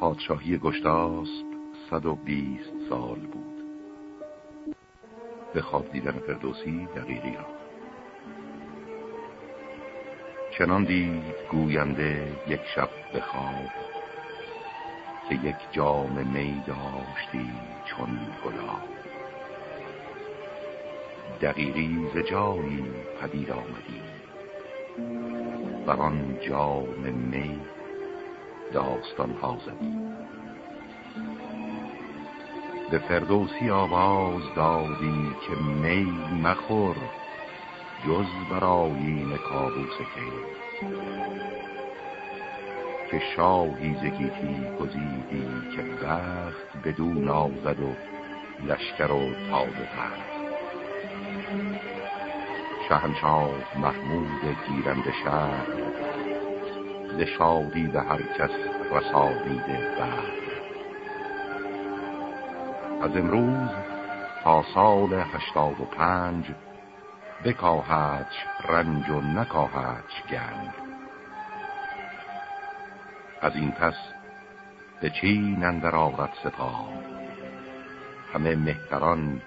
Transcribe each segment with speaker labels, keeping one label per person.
Speaker 1: پادشاهی گشتاسب صد و بیست سال بود. به خواب دیدن فردوسی دقیقی را. چنان دید گوینده یک شب به خواب که یک جام می داشتی چون گلاب. دقیقی ز جایی پدید آمدی بر آن جام می داستان ها زدی به فردوسی آواز دادی که می مخور جز برای کابوس کی که شاهی زگیتی گزیدی که بخت بدون نازد و لشکر و تازه تر شهنشاه محمود گیرند شهر ز شادی به هر کس رسانیده بعد از امروز تا سال هشتاد و پنج بکاهدش رنج و نکاهدش گنج از این پس به چین اندر سپاه. همه مهتران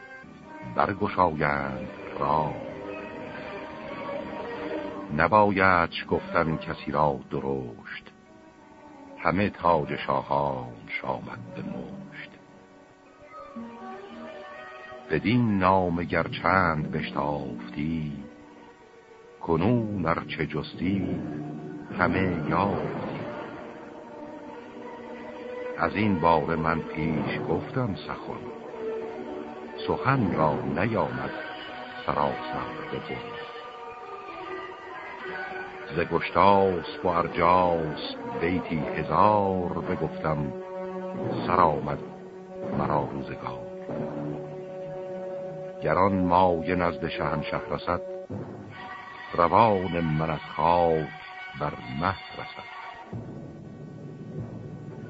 Speaker 1: برگشایند را نبایدش گفتن کسی را درشت. همه تاج شاهان شامد به مشت. بدین نام چند بشتافتی کنون ارچه جستی همه یافتی. از این بار من پیش گفتم سخن سخن را نیامد سراسر بگم ز گشتاس و ارجاس بیتی هزار بگفتم سر آمد مرا روزگار. گران مای نزد شهنشه رسد روان من از خواب بر مه رسد.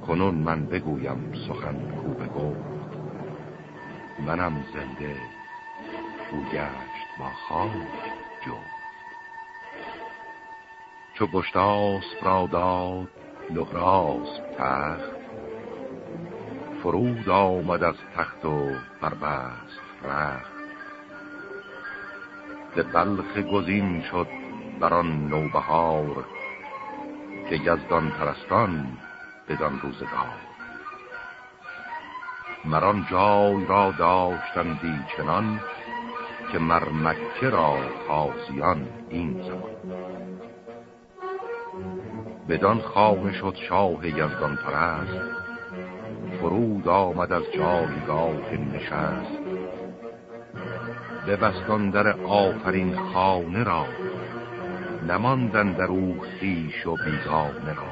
Speaker 1: کنون من بگویم سخن کو بگفت منم زنده گوگشت با خاک جو چو گشتاسب را داد لغراس تخت. فرود آمد از تخت و بربست رخت. به بلخ گزین شد بر آن نوبهار که یزدان پرستان بدان روزگار. مران جای را داشتندی چنان که مرمکه را تازیان این زمان. بدان خانه شد شاه یزدان پرست فرود آمد از جایگاه نشست. به بستان در آفرین خانه را نماندن در او خیش و بیگانه را.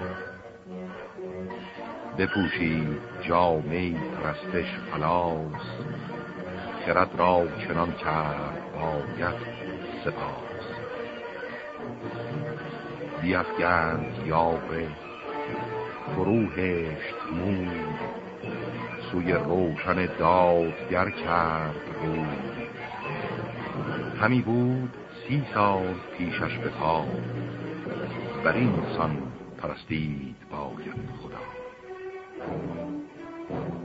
Speaker 1: بپوشید جامعی پرستش خلاص خرد را چنان کرد باید سپاس. بیفگند یاوه فروهشت مود سوی روشن دادگر کرد رود همی بود سی سال پیشش به بر این سان پرستید باید خدا.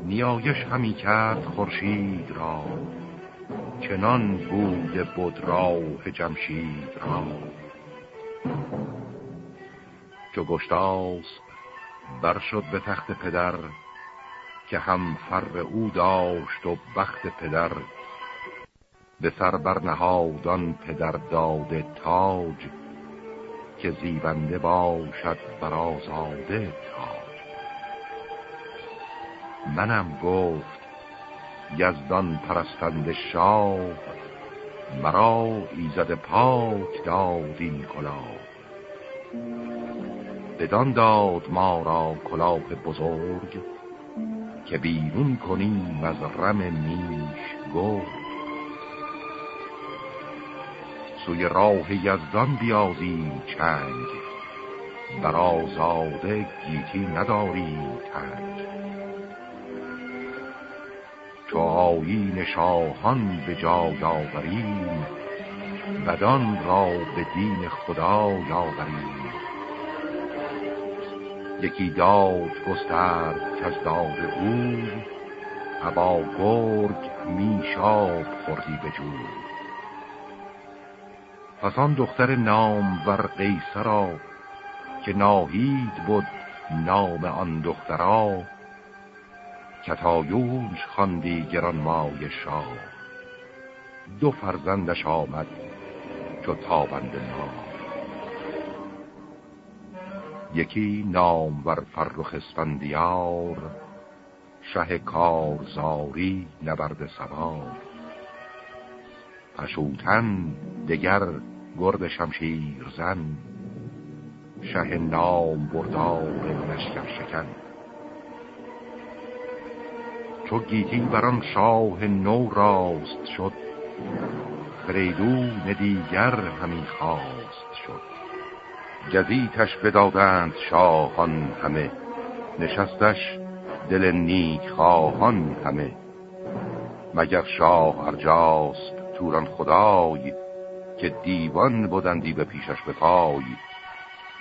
Speaker 1: نیایش همی کرد خورشید را. چنان بود بود راه جمشید را. چو گشتاس بر شد به تخت پدر که هم فر او داشت و بخت پدر. به سر برنهادان پدر داده تاج که زیبنده باشد بر آزاده تاج. منم گفت یزدان پرستند شاه مرا ایزد پاک داد این بدان داد ما را کلاه بزرگ که بیرون کنیم از رم میش گفت سوی راه یزدان بیازیم چنگ بر آزاده گیتی نداریم تنگ. چو آیین شاهان به جای آوریم بدان را به دین خدا یاوریم. یکی داد گسترد که از داد او ابا گرگ میشاب خوردی به جور پس آن دختر نام ور قیصرا که ناهید بود نام آن دخترا کتایونش خواندی گران مای شاه. دو فرزندش آمد چو تابند ما یکی نام ور فرخ اسفندیار شه کارزاری نبرد سوار. پشوتن دگر گرد شمشیر زن شه نام بردار لشکر شکن. چو گیتی بران شاه نو راست شد فریدون دیگر همین خواست شد. گزیتش بدادند شاهان همه. نشستش دل نیک خواهان همه. مگر شاه ارجاست توران خدای که دیوان بودندی به پیشش به پای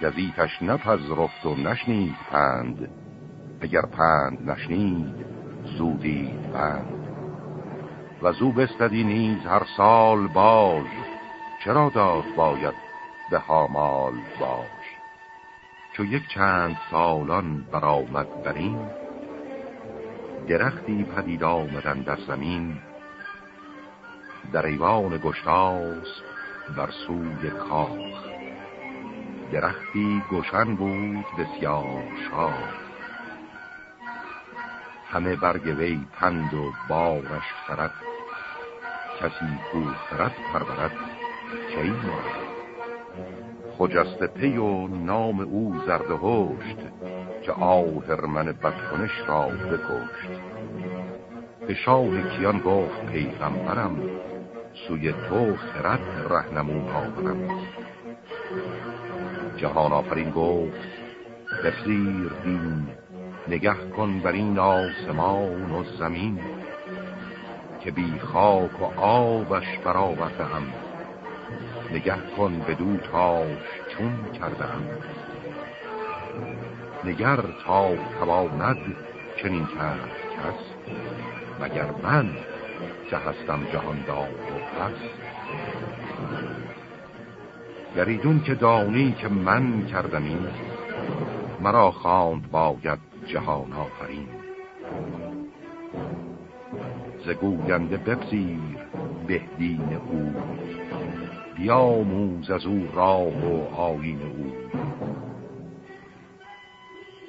Speaker 1: گزیتش نپذرفت و نشنید پند. اگر پند نشنید زودید بند و زو بستدی نیز هر سال باش چرا داد باید به هامال باش. چو یک چند سالان برآمد برین درختی پدید آمدن در زمین. در ایوان گشتاس بر سوی کاخ. درختی گشن بود بسیار شاد. همه برگ وی پند و بارش خرد. کسی کو خرد پرورد کی مارد خجست پی و نام او زرد هشت که آهرمن بدکنش را بکشت. به شاه کیان گفت پیغمبرم سوی تو خرد رهنمون آورم. جهان آفرین گفت بپذیر دین نگه کن بر این آسمان و زمین که بی خاک و آبش برآورده هم نگه کن به دو تاش چون کرده هم نگر تا تواند چنین کرد کس مگر من که هستم جهان دار و پس. گریدون که دانی که من کردم مرا خواند باید جهان آفرین. زگوینده بپذیر بهدین او. بیاموز از او راه و آین او.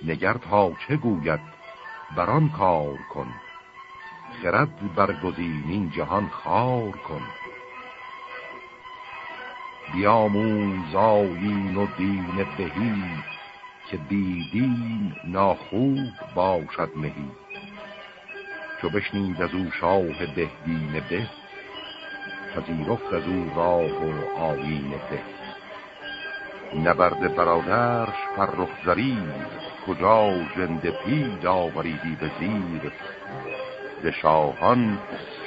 Speaker 1: نگر تا چه گوید؟ بران کار کن. خرد برگزین این جهان خار کن. بیاموز آیین و دین بهی که بیدین ناخوب باشد مهی. چو بشنید از او شاه دهدین به پذیرفت از او راه و آیین به نبرد برادرش فرخ زرید کجا جند پید آوریدی به زیر؟ ز شاهان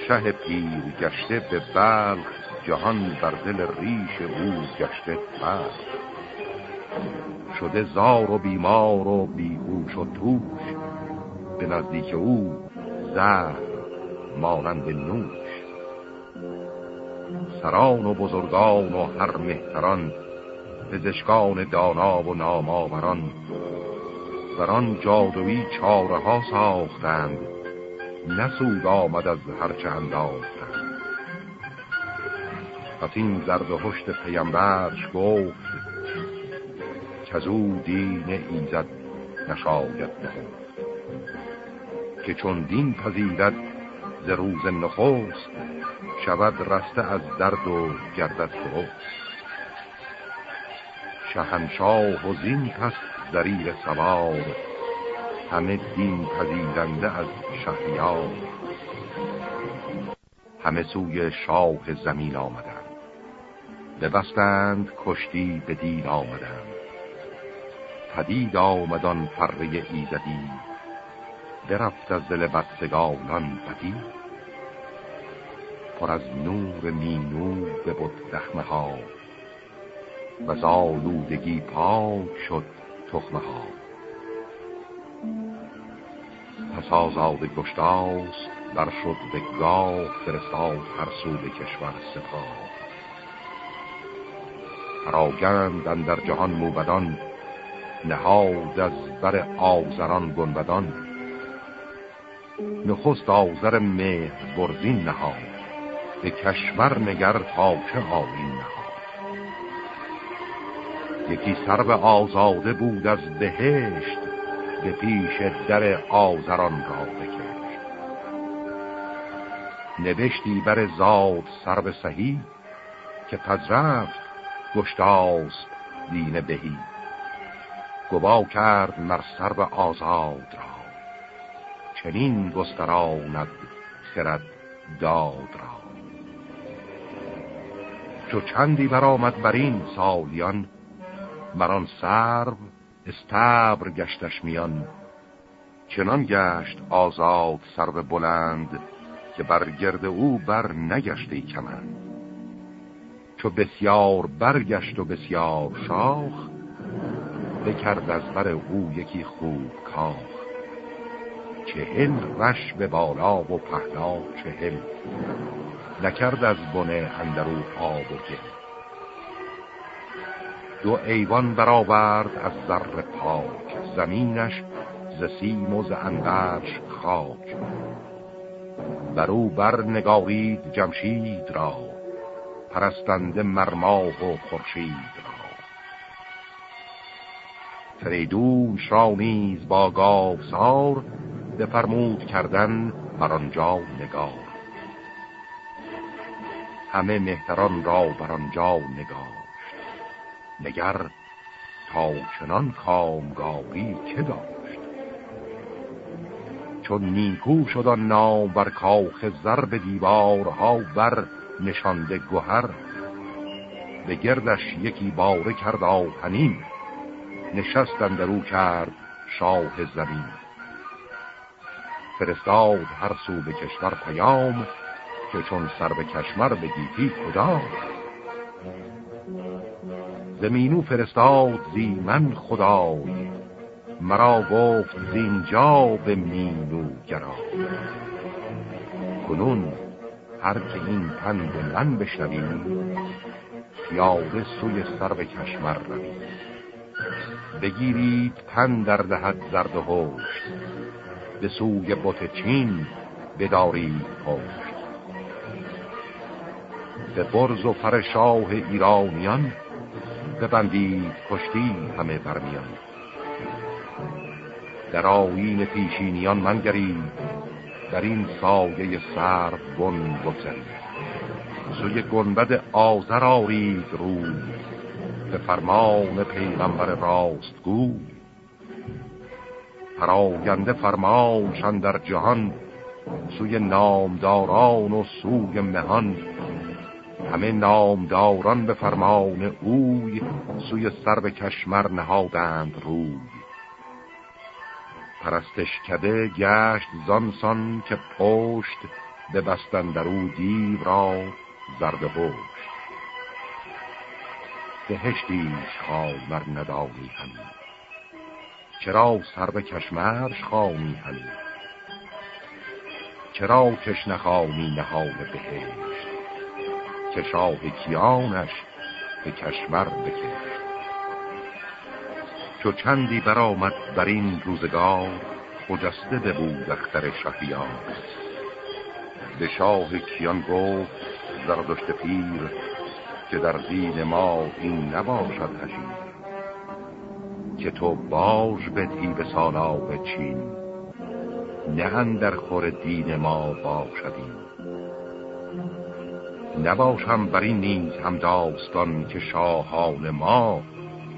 Speaker 1: شه پیر گشته به بلخ جهان بر دل ریش او گشته بلخ. شده زار و بیمار و بیهوش و توش به نزدیک او زهر مانند نوش. سران و بزرگان و هر مهتران پزشکان دانا و ناماوران بران جادوی چاره ها ساختند نسود آمد از هرچه انداختند. پس این زرد هشت پیمبرش گفت او دین ایزد نشاید نهفت که چون دین پذیرد ز روز نخست شود رسته از درد و گردد درست شهنشاه و زین پس زریر سوار همه دین پذیرنده از شهریار. همه سوی شاه زمین آمدند. ببستند کشتی به دین آمدند. پدید آمدان فره ایزدی. درفت از دل بدسگانان بدی. پر از نور مینو به بود دخمه ها. و زالودگی پاک شد تخمه ها. پس آزاد گشتاست بر شد به گاه فرستاد هر سو به کشور سپاه. پراگند در جهان موبدان نهاد از بر آزران گنبدان. نخست آزر مهر برزین نهاد. به کشور نگر تا چه آین نهاد. یکی سر آزاده بود از بهشت به پیش در آزران را بکشت. نوشتی بر زاد سر به سهی که پذرفت گشتاست دین بهی. گوا کرد مر سر آزاد را. چنین گستراند خرد داد را. چو چندی برآمد بر این سالیان مران سرو استبر گشتش میان. چنان گشت آزاد سرو بلند که بر گرد او بر نگشتی کمند. چو بسیار برگشت و بسیار شاخ بکرد از بر او یکی خوب کاخ. چهل رش به بالا و پهلا چهل. نکرد از بنه اندرو آب و گل دو ایوان برآورد از ذر پاک زمینش ز سیم و ز اندرش خاک. برو بر نگارید جمشید را پرستنده مرماه و خورشید را. فریدون را نیز با گاو سار بفرمود کردن بر آنجا نگار همه مهتران را بر آنجا نگاشت. نگر تا چنان کامگاری که داشت؟ چون نیکو شد آن نام بر کاخ زر به دیوارها بر نشانده گوهر به گردش یکی باره کرد آهنین نشستن درو کرد شاه زمین. فرستاد هر سو به کشور پیام که چون سر به کشمر به گیتی کدام زمینو فرستاد زی من خدای مرا گفت زینجا به مینو گرا. کنون هر که این پند من بشنوی پیاده سوی سر به کشمر روی. بگیرید پن در دهد زرد هشت به سوی بوت چین بدارید پشت. به برز و فر شاه ایرانیان ببندید پشتی همه برمیان. در آیین پیشینیان من گرید در این سایه سر بن بگذرید سوی گنبد آزر آرید روی به فرمان پیغمبر راست گوی. پراینده فرمانشان در جهان سوی نامداران و سوی مهان. همه نامداران به فرمان اوی سوی سر به کشمر نهادند روی. پرستش کده گشت زانسان که پشت به بستن در او دیو را زرد هشت بهشتیش خامر ندانی همی. چرا سر به کشمرش خامی همی؟ چرا کش نخانی نهال بهشت؟ که شاه کیانش به کشور بکشت. چو چندی برآمد بر این روزگار خجسته ببود اختر شهیان به شاه کیان گفت زردشت پیر که در دین ما این نباشد هشید که تو باش بدهی به سالاب چین نه در خور دین ما باشدیم نباشم بر این نیز هم داستان که شاهان ما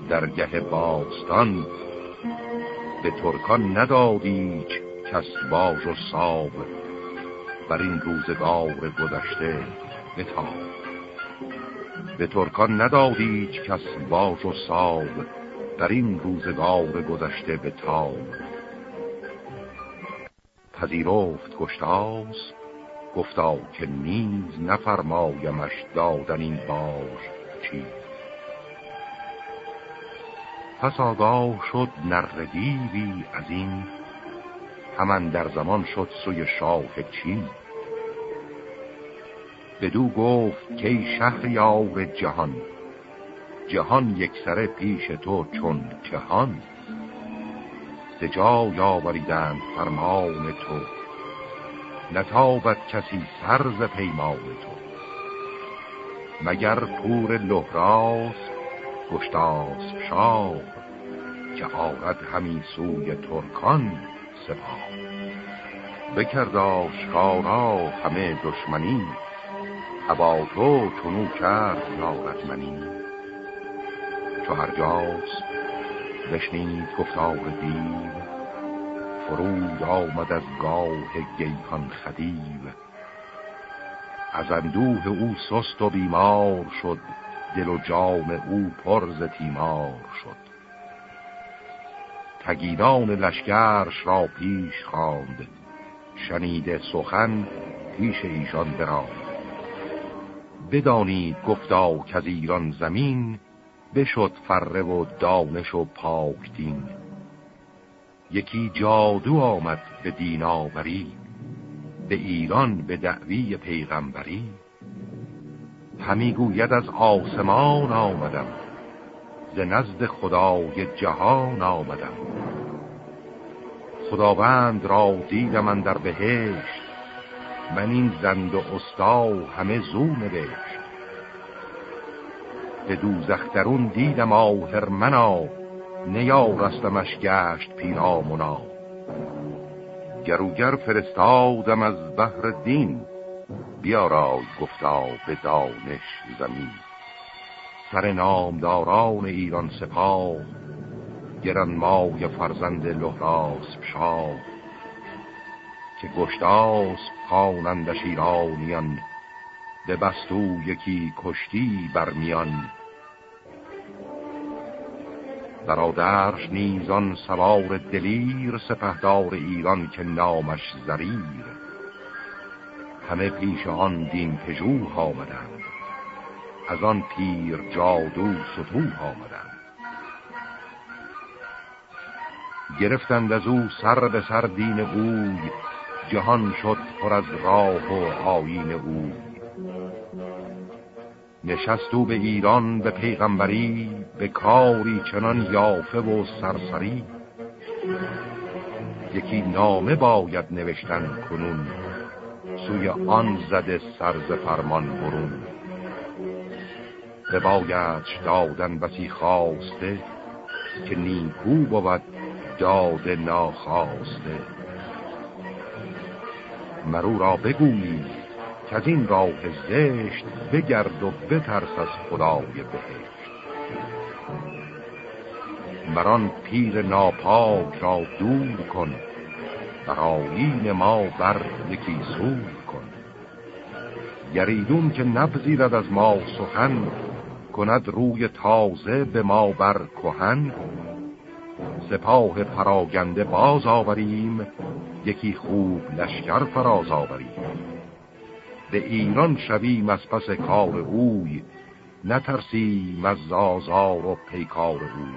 Speaker 1: در گه باستان. به ترکان ندادی کس باج و ساب بر این روزگار گذشته بتاب. به ترکان ندادی کس باج و ساب در این روزگار گذشته به تاب پذیرفت گشتاس گفتا که نیز نفرمایمش دادن این باش چیز. پس آگاه شد نردیوی از این همان در زمان شد سوی شاه چین. بدو گفت که شهریار جهان جهان یک سره پیش تو چون کهان. سجا یاوریدند فرمان تو نتابد کسی سرز پیمان تو. مگر پور لحراس گشتاس شاه که آرد همین سوی ترکان سپاه. بکرد آشکارا همه دشمنی هوا تو چونو کرد منی چو هر جاس بشنید گفتار دیو فرود آمد از گاه گیهان خدیو. از اندوه او سست و بیمار شد دل و جام او پرز تیمار شد. تگیدان لشکرش را پیش خواند شنیده سخن پیش ایشان براند. بدانید گفتا که ایران زمین بشد فره و دانش و پاکتین یکی جادو آمد به دیناوری به ایران به دعوی پیغمبری. همی گوید از آسمان آمدم ز نزد خدای جهان آمدم. خداوند را دیدم من در بهشت من این زند و استا همه زو نوشت. به دوزخترون دیدم آهرمنا نیارستمش گشت پیرامونا گروگر فرستادم از بحر دین بیارای گفتا به دانش زمین. سر نامداران ایران سپاه گران مای فرزند لحراس شاه. که گشتاس خوانندش ایرانیان به بستو یکی کشتی برمیان. برادرش نیزان سوار دلیر سپهدار ایران که نامش زریر. همه پیش آن دین پژوه آمدند. از آن پیر جادو ستوه آمدند. گرفتند از او سر به سر دین اوی جهان شد پر از راه و آین اوی. نشست او به ایران به پیغمبری به کاری چنان یافه و سرسری. یکی نامه باید نوشتن کنون سوی آن زده سرز فرمان برون. به بایدش دادن بسی خواسته که نیکو بود داد ناخواسته. مرو را بگویی که از این راه زشت بگرد و بترس از خدای بهشت. مران پیر ناپاک را دور کن بر ما بر یکی سور کن. گریدون که نبزیرد از ما سخن کند روی تازه به ما بر کهن. سپاه پراگنده باز آوریم یکی خوب لشکر فراز آوریم. به ایران شویم از پس کار اوی نترسیم از زازار و پیکار اوی.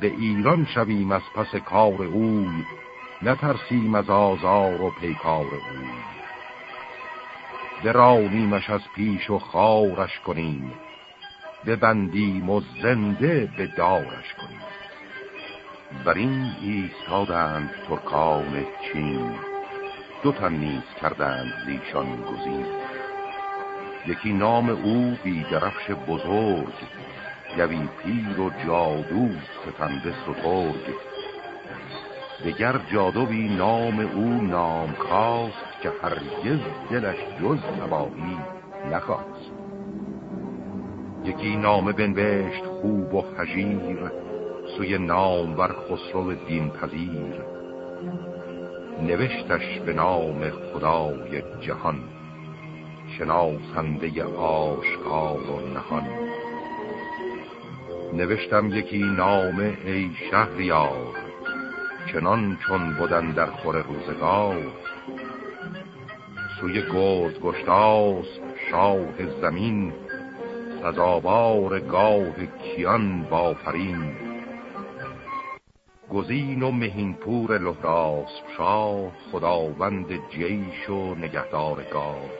Speaker 1: به ایران شویم از پس کار اوی نترسیم از آزار و پیکار اوی. برانیمش از پیش و خارش کنیم ببندیم و زنده به دارش کنیم. بر این ایستادند ترکان چین. دو تن نیز کردند زیشان گزین یکی نام او بیدرفش بزرگ یوی پیر و جادو ستنده سترگ دگر جادوی نام او نام خواست که هرگز دلش جز تباهی نخواست. یکی نامه بنوشت خوب و خجیر سوی نام بر خسرو دین پذیر. نوشتش به نام خدای جهان شناسنده آشکار و نهان. نوشتم یکی نام ای شهریار چنان چون بودن در خور روزگار. سوی گرد گشتاس شاه زمین سزاوار گاه کیان بافرین گزین و مهینپور لحراس شاه خداوند جیش و نگهدار گاه.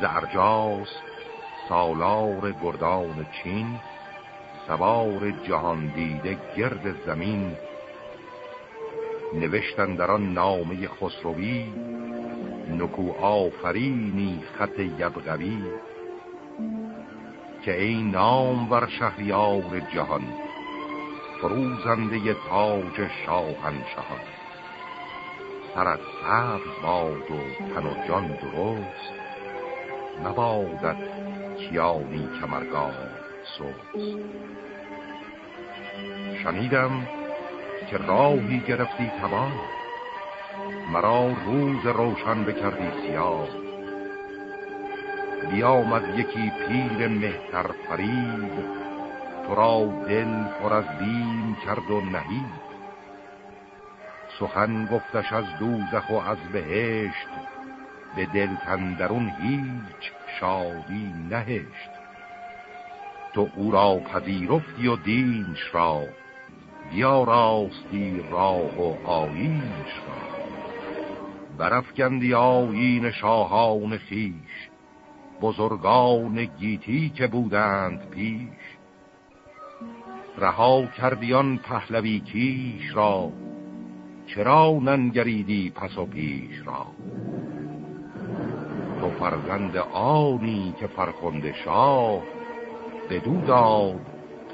Speaker 1: زرجاس سالار گردان چین سوار جهان دیده گرد زمین. نوشتن در آن نامه خسروی نکو آفرینی خط یبغوی. که ای نام ور شهریار جهان فروزنده تاج شاهنشهان سرت سبز باد و تن و جان درست نبادت کیانی کمرگاه سوز شنیدم که راهی گرفتی تباه مرا روز روشن بکردی سیاه. بیامد یکی پیر مهتر فرید تو را دل پر از بیم کرد و نهید سخن گفتش از دوزخ و از بهشت به دل تندرون هیچ شادی نهشت. تو او را پذیرفتی و دینش را بیا راستی راه و آینش را. برفگندی آین شاهان خیش بزرگان گیتی که بودند پیش. رها کردیان پهلوی کیش را چرا ننگریدی پس و پیش را؟ تو فرزند آنی که فرخنده شاه بدو داد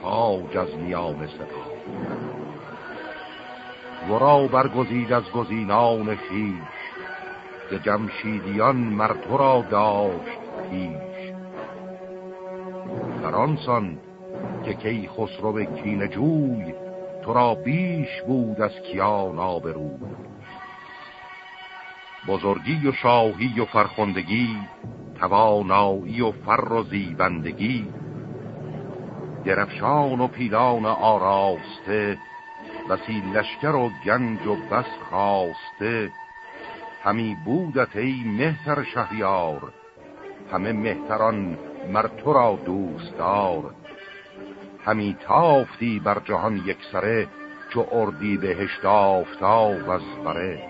Speaker 1: تاج از نیام سپاه. ورا برگزید از گزینان خیش ز جمشیدیان مر را داشت پیش. در آنسان که کی خسرو کین جوی تو را بیش بود از کیان آبرو بزرگی و شاهی و فرخندگی توانایی و فر و زیبندگی. درفشان و پیلان آراسته بسی لشکر و گنج و بس خواسته همی بودت ای مهتر شهریار همه مهتران مر تو را دوستدار. همی تافتی بر جهان یک سره چو اردی بهشت آفتاب از بره.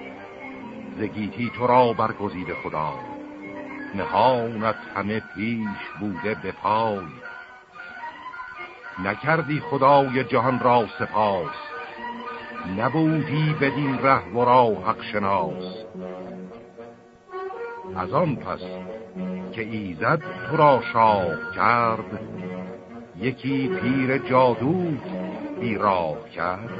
Speaker 1: زگیتی تو را برگزید خدا نهانت همه پیش بوده به پای. نکردی خدای جهان را سپاس نبودی بدین ره ورا حق شناس. از آن پس که ایزد تو را شاه کرد یکی پیر جادو بیراه کرد.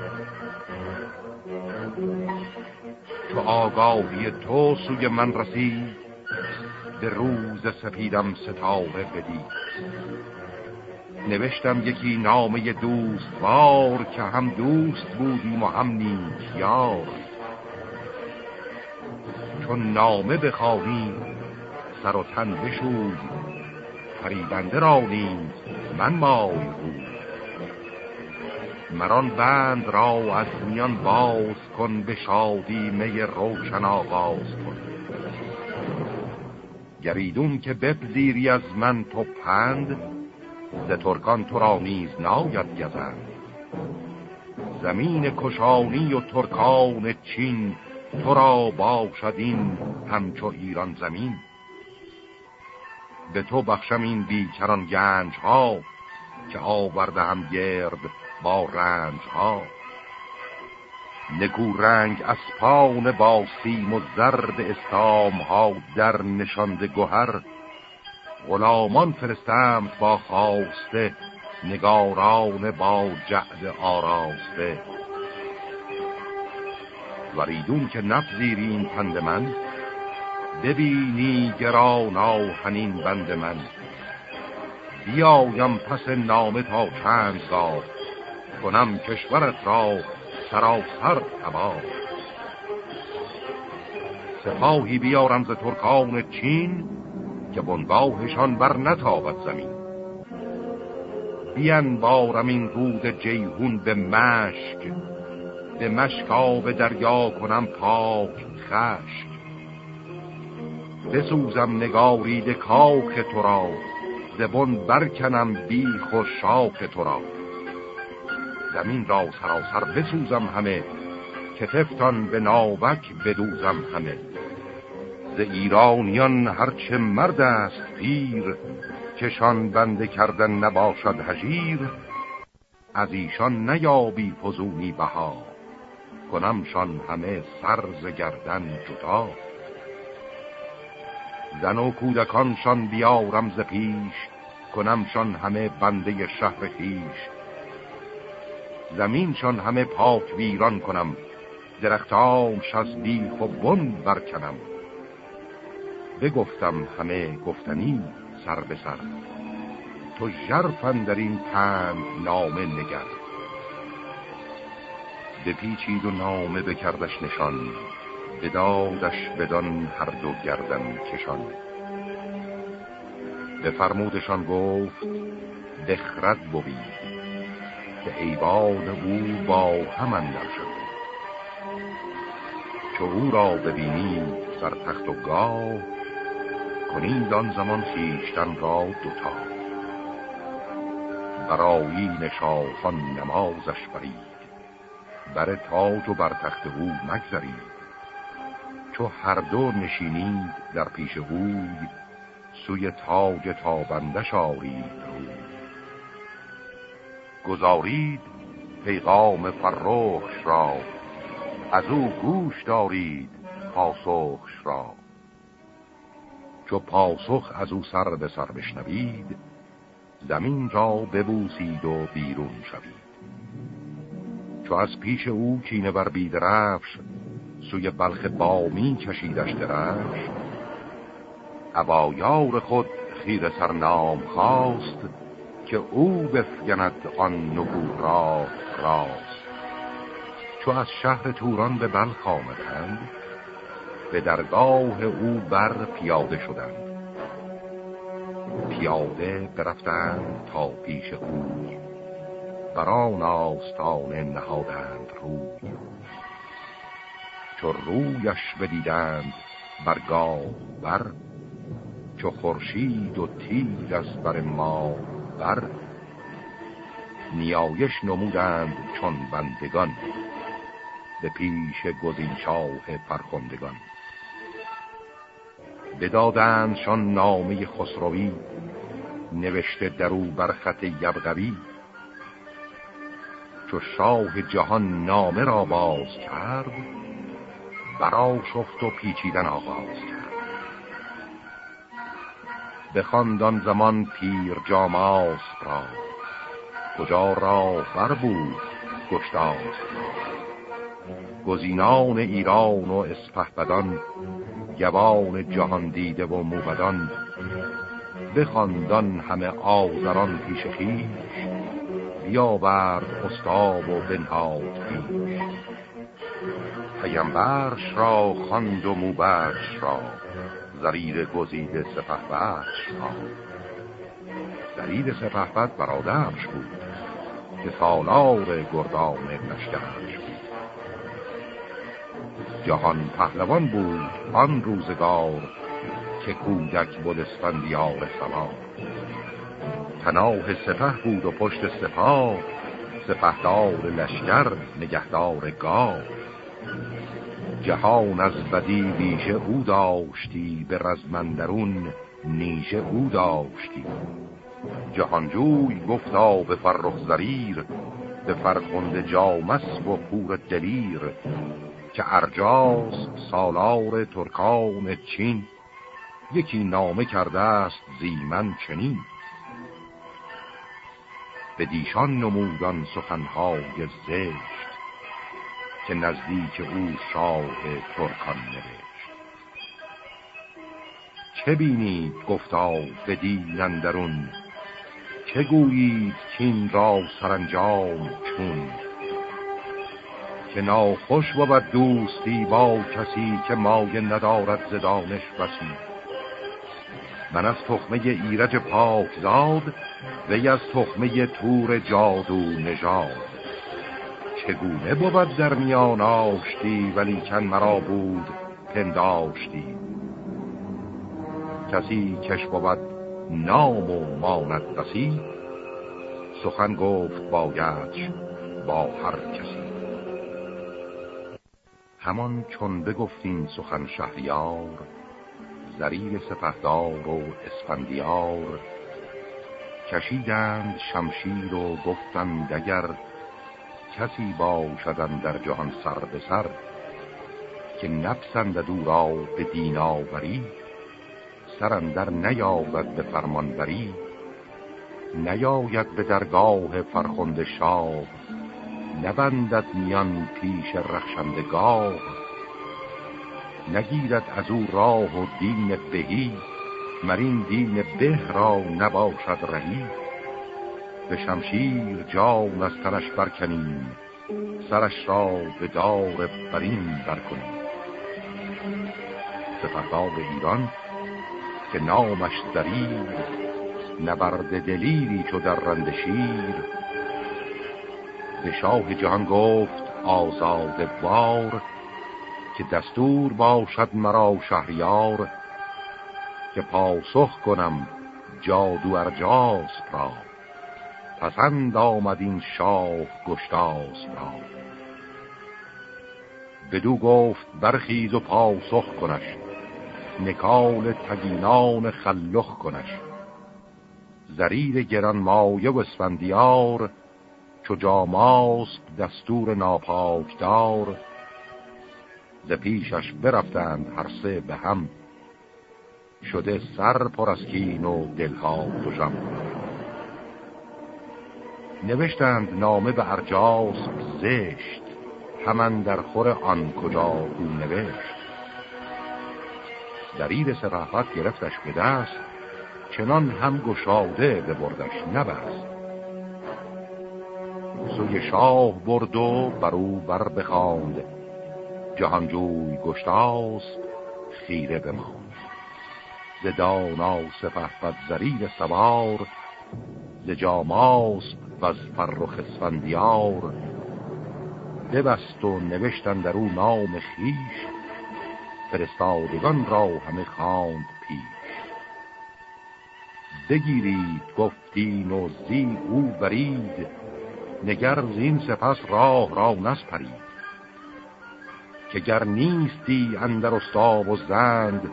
Speaker 1: تو آگاهی تو سوی من رسید به روز سپیدم ستاره بدید نوشتم یکی نامه دوست وار که هم دوست بودیم و هم نیک یار. چون نامه بخوانی سر و تن بشوی فریبنده را نیز من مای بود مران بند را از میان باز کن به شادی می روشن آغاز کن گریدون که بپذیری از من تو پند ز ترکان تو را نیز ناید گزند زمین کشانی و ترکان چین تو را باشد این همچو ایران زمین به تو بخشم این بیکران گنج ها که آورده هم گرد با رنج ها نگو رنگ اسپان با سیم و زرد استام ها در نشانده گوهر غلامان فرستند با خواسته نگاران با جعد آراسته. وریدون که نپذیری این پند من ببینی گران آهنین بند من. بیایم پس نامه تا چند گاه کنم کشورت را سراسر تباه سپاهی بیارم ز ترکان چین که بنگاهشان بر نتابد زمین. بیان بارم این رود جیهون به مشک به مشک آب دریا کنم پاک خشک. بسوزم نگارید کاخ تو را. زبون برکنم بیخ و شاخ تو را. زمین را سراسر بسوزم همه کتفتان به ناوک بدوزم همه. ز ایرانیان هرچه مرد است پیر چشان بنده کردن نباشد هجیر. از ایشان نیابی فزونی بها کنمشان همه سرز گردن جدا. زن و کودکانشان بیارم ز پیش کنمشان همه بنده شهر خیش زمینشان همه پاک ویران کنم درختامش از بیخ و بن برکنم. بگفتم همه گفتنی سر به سر تو جرفن در این پند نامه نگر. بپیچید و نامه بکردش نشان بدادش بدان هر دو گردن کشان. به فرمودشان گفت بخرد بوید به ایوان او با هم اندر شد. چو او را ببینید سر تخت و گاه کنید آن زمان خیشتن را دوتا برایی نشافان نمازش برید بر تاج و بر تخت او مگذرید. چو هر دو نشینید در پیش اوی سوی تاج تابندش آرید روی. گذارید پیغام فرخش را از او گوش دارید پاسخش را. چو پاسخ از او سر به سر بشنوید زمین را ببوسید و بیرون شوید. چو از پیش او کینه بر بیدرفش سوی بلخ بامی کشیدش درش ابایار خود خیر سرنام خواست که او بفگند آن نگو را راست. چو از شهر توران به بلخ آمدند به درگاه او بر پیاده شدند. پیاده برفتند تا پیش اوی بران آستانه نهادند روی. چو رویش بدیدند برگاه بر چو خورشید و تیر از بر ما بر. نیایش نمودند چون بندگان به پیش گزین شاه فرخندگان بدادندشان نامه خسروی نوشته درو بر خط یبغوی. چو شاه جهان نامه را باز کرد برا شفت و پیچیدن آغاز کرد. به خاندان زمان پیر جاماس را. کجا را بر بود گشتاس گزینان ایران و اسپهبدان گوان جهان دیده و موبدان. بخاندان همه آزران پیش خیش بیاورد استاب و بنهاد پیش پیمبرش را خواند و موبرش را. زریر گزیده سپهبرش را. زریر سپهبد برادرش بود که سالار گردان لشکرش بود. جهان پهلوان بود آن روزگار که کودک بود اسفندیار سوار پناه سپه بود و پشت سپاه سپهدار لشکر نگهدار گاه. جهان از بدی ویژه او داشتی به رزمندرون نیژه او داشتی. جهانجوی گفتا به فرخ زریر به فرخند جامس و پور دلیر که ارجاز سالار ترکان چین. یکی نامه کرده است زیمن چنین. به دیشان نمودان سخنهای زشت. که نزدیک او شاه ترکان نوشت. چه بینید گفتا به دینندرون چه گویید کین را سرانجام چون؟ که ناخوش بود دوستی با کسی که مایه ندارد زدانش بسی. من از تخمه ایرج پاک زاد وی از تخمه تور جادو نژاد. چگونه بود در میان آشتی ولی چند مرا بود پنداشتی. کسی کش بود نام و ماند بسی سخن گفت بایدش با هر کسی. همان چون بگفتین سخن شهریار زریر سپهدار و اسفندیار کشیدند شمشیر و گفتند اگر کسی باشدن در جهان سر به سر که نفسند دو را به دین آوری سرندر نیابد به فرمانبری نیاید به درگاه فرخنده شاه نبندد میان پیش رخشندگاه نگیرد از او راه و دین بهی مرین دین به را نباشد رهی. به شمشیر جان از تنش برکنیم سرش را به دار برین برکنیم. سپهدار ایران که نامش دارید نبرد دلیری چو در رند شیر. به شاه جهان گفت آزاد بار که دستور باشد مرا شهریار که پاسخ کنم جادو ارجاس را. پسند آمد این شاه گشتاس را. بدو گفت برخیز و پاسخ کنش نکال تگینان خلخ کنش. زریر گران مایه و اسفندیار چو جاماست دستور ناپاکدار. ز پیشش برفتند هر سه به هم شده سر پر از کین و دلها دوژم نوشتند نامه به ارجاس زشت. همان در خور آن کجا او نوشت. دریل سرافت گرفتش به دست چنان هم گشاده به بردش نبست. سوی شاه برد و بر او بر بخاند جهانجوی گشتاست خیره بماند. ز دانا سپه زریر سوار ز جاماس از فرخ اسفندیار ببست و نوشتن در او نام خیش فرستادگان را همه خواند پیش. بگیرید گفتین و زی او برید نگر زین سپس راه را نسپرید. که گر نیستی اندر استاب و زند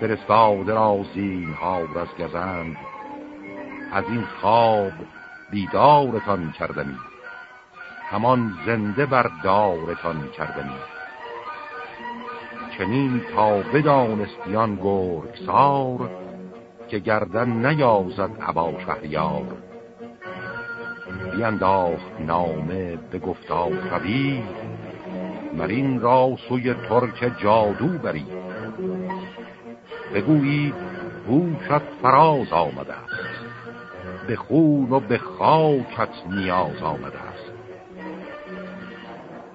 Speaker 1: فرستاده را زین ها از گزند. از این خواب بیدارتان کردمی. همان زنده بر دارتان کردمی. چنین تا بدانستیان گرگسار که گردن نیازد عبا شهریار. بینداخت نامه به گفتا خوی مرین را سوی ترک جادو بری بگویی هوشت فراز آمده است. به خون و به خاکت نیاز آمده است.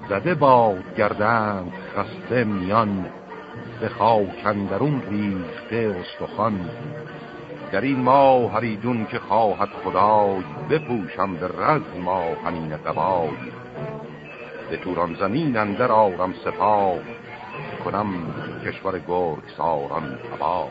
Speaker 1: زده باد گردند خسته میان به خاکندرون ریخته استخوان. در این ما هریدون که خواهد خدای بپوشم به رزم آهنین قبای به توران زمین اندر آرم سپاه کنم کشور گرگ ساران تباه.